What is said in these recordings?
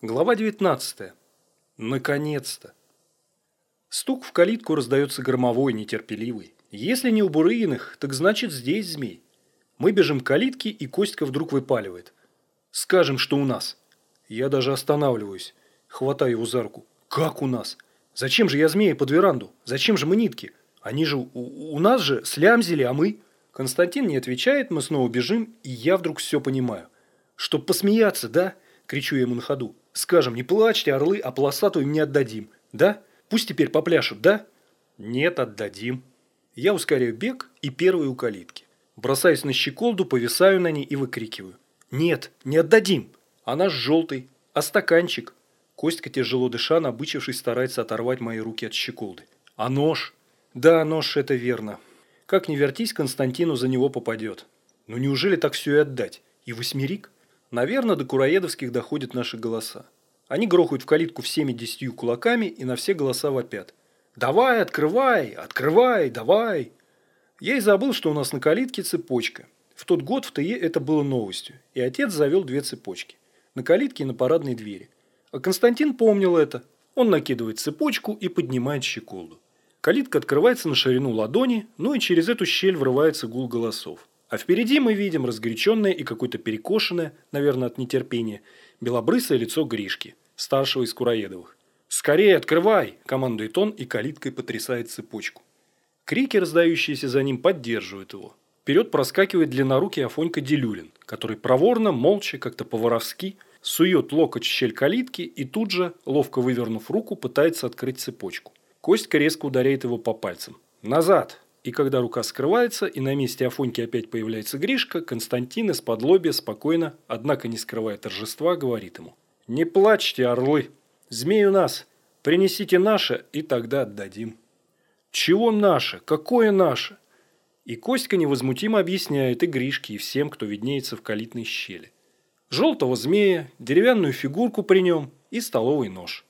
Глава 19. Наконец-то. Стук в калитку раздается громовой, нетерпеливый. Если не у Бурыгиных, так значит здесь змей. Мы бежим к калитке, и Костька вдруг выпаливает. Скажем, что у нас. Я даже останавливаюсь, хватаю его за руку. Как у нас? Зачем же я змея под веранду? Зачем же мы нитки? Они же у, у нас же слямзили, а мы... Константин не отвечает, мы снова бежим, и я вдруг все понимаю. Чтоб посмеяться, да? Кричу я ему на ходу. Скажем, не плачьте, орлы, а полосатую им не отдадим. Да? Пусть теперь попляшут, да? Нет, отдадим. Я ускоряю бег и первый у калитки. Бросаюсь на щеколду, повисаю на ней и выкрикиваю. Нет, не отдадим. Она ж желтый. А стаканчик? Костька, тяжело дыша, набычившись, старается оторвать мои руки от щеколды. А нож? Да, нож, это верно. Как ни вертись, Константину за него попадет. Но неужели так все и отдать? И восьмерик? Наверное, до кураедовских доходят наши голоса. Они грохают в калитку всеми десятью кулаками и на все голоса вопят. «Давай, открывай! Открывай! Давай!» Я и забыл, что у нас на калитке цепочка. В тот год в ТЕ это было новостью, и отец завел две цепочки. На калитке и на парадной двери. А Константин помнил это. Он накидывает цепочку и поднимает щеколду. Калитка открывается на ширину ладони, ну и через эту щель врывается гул голосов. А впереди мы видим разгоряченное и какое-то перекошенное, наверное, от нетерпения, белобрысое лицо Гришки, старшего из Кураедовых. «Скорее открывай!» – командует он и калиткой потрясает цепочку. Крики, раздающиеся за ним, поддерживают его. Вперед проскакивает длиннорукий Афонька Делюлин, который проворно, молча, как-то по-воровски, сует локоть в щель калитки и тут же, ловко вывернув руку, пытается открыть цепочку. Костька резко ударяет его по пальцам. «Назад!» И когда рука скрывается, и на месте Афоньки опять появляется Гришка, Константин из-под лобья спокойно, однако не скрывая торжества, говорит ему. «Не плачьте, орлы! Змей у нас! Принесите наше, и тогда отдадим». «Чего наше? Какое наше?» И Костька невозмутимо объясняет и Гришке, и всем, кто виднеется в калитной щели. Желтого змея, деревянную фигурку при нем и столовый нож.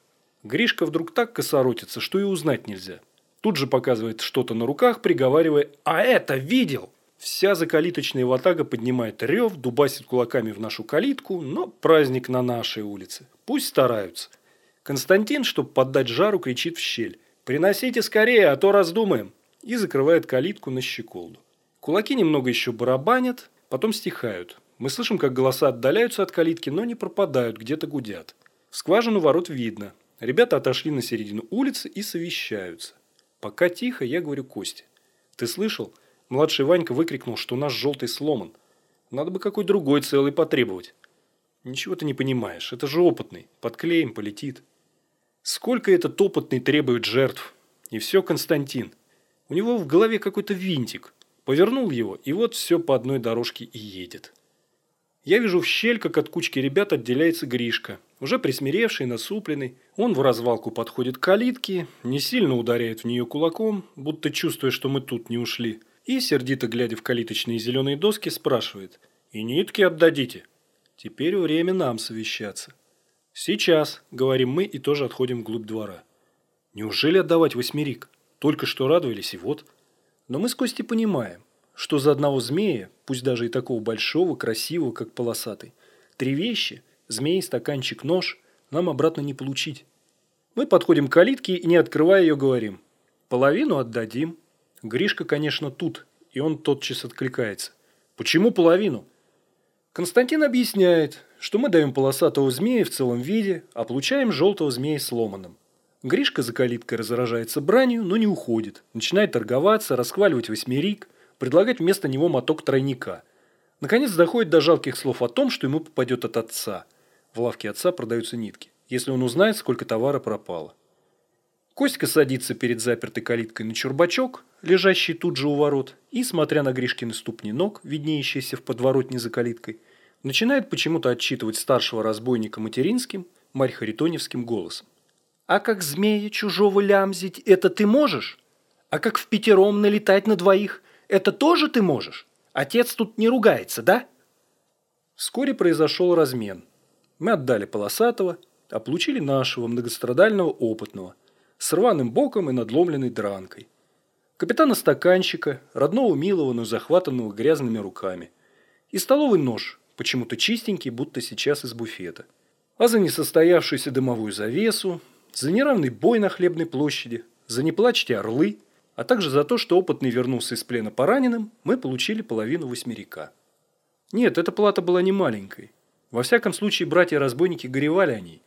Гришка вдруг так косоротится, что и узнать нельзя. Тут же показывает что-то на руках, приговаривая «А это видел!». Вся закалиточная ватага поднимает рев, дубасит кулаками в нашу калитку, но праздник на нашей улице. Пусть стараются. Константин, чтобы поддать жару, кричит в щель. «Приносите скорее, а то раздумаем!» и закрывает калитку на щеколду. Кулаки немного еще барабанят, потом стихают. Мы слышим, как голоса отдаляются от калитки, но не пропадают, где-то гудят. В скважину ворот видно. Ребята отошли на середину улицы и совещаются. Пока тихо, я говорю Косте. Ты слышал? Младший Ванька выкрикнул, что наш желтый сломан. Надо бы какой другой целый потребовать. Ничего ты не понимаешь. Это же опытный. Подклеим, полетит. Сколько этот опытный требует жертв? И все Константин. У него в голове какой-то винтик. Повернул его, и вот все по одной дорожке и едет. Я вижу в щель, как от кучки ребят отделяется Гришка. Уже присмиревший, насупленный. Он в развалку подходит к калитке, не сильно ударяет в нее кулаком, будто чувствуя, что мы тут не ушли. И, сердито глядя в калиточные зеленые доски, спрашивает. «И нитки отдадите?» Теперь время нам совещаться. «Сейчас», — говорим мы и тоже отходим вглубь двора. Неужели отдавать восьмерик? Только что радовались, и вот. Но мы с Костей понимаем, что за одного змея, пусть даже и такого большого, красивого, как полосатый, три вещи – змей, стаканчик, нож – нам обратно не получить. Мы подходим к калитке и, не открывая ее, говорим «Половину отдадим». Гришка, конечно, тут, и он тотчас откликается. «Почему половину?» Константин объясняет, что мы даем полосатого змея в целом виде, а получаем желтого змея сломанным. Гришка за калиткой разражается бранью, но не уходит. Начинает торговаться, расхваливать восьмерик – предлагать вместо него моток тройника. Наконец доходит до жалких слов о том, что ему попадет от отца. В лавке отца продаются нитки, если он узнает, сколько товара пропало. Костька садится перед запертой калиткой на чурбачок, лежащий тут же у ворот, и, смотря на Гришкины ступни ног, виднеющиеся в подворотне за калиткой, начинает почему-то отчитывать старшего разбойника материнским, Марь Харитоневским голосом. «А как змея чужого лямзить, это ты можешь? А как в пятером налетать на двоих, это тоже ты можешь? Отец тут не ругается, да?» Вскоре произошел размен. Мы отдали полосатого, а получили нашего многострадального опытного, с рваным боком и надломленной дранкой. Капитана-стаканщика, родного милого, но захватанного грязными руками. И столовый нож, почему-то чистенький, будто сейчас из буфета. А за несостоявшуюся дымовую завесу, за неравный бой на хлебной площади, за «Не орлы», а также за то, что опытный вернулся из плена пораненным, мы получили половину восьмерика. Нет, эта плата была не маленькой. Во всяком случае, братья-разбойники горевали о ней.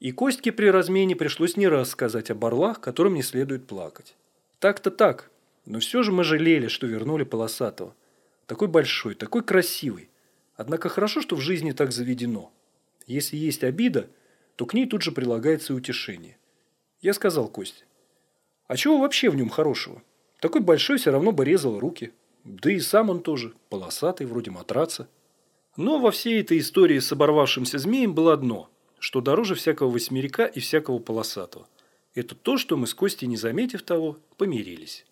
И Костьке при размене пришлось не раз сказать о орлах, которым не следует плакать. Так-то так, но все же мы жалели, что вернули Полосатого. Такой большой, такой красивый. Однако хорошо, что в жизни так заведено. Если есть обида, то к ней тут же прилагается утешение. Я сказал Косте, а чего вообще в нем хорошего? Такой большой все равно бы резал руки. Да и сам он тоже, полосатый, вроде матраца. Но во всей этой истории с оборвавшимся змеем было одно, что дороже всякого восьмерика и всякого полосатого. Это то, что мы с Костей, не заметив того, помирились.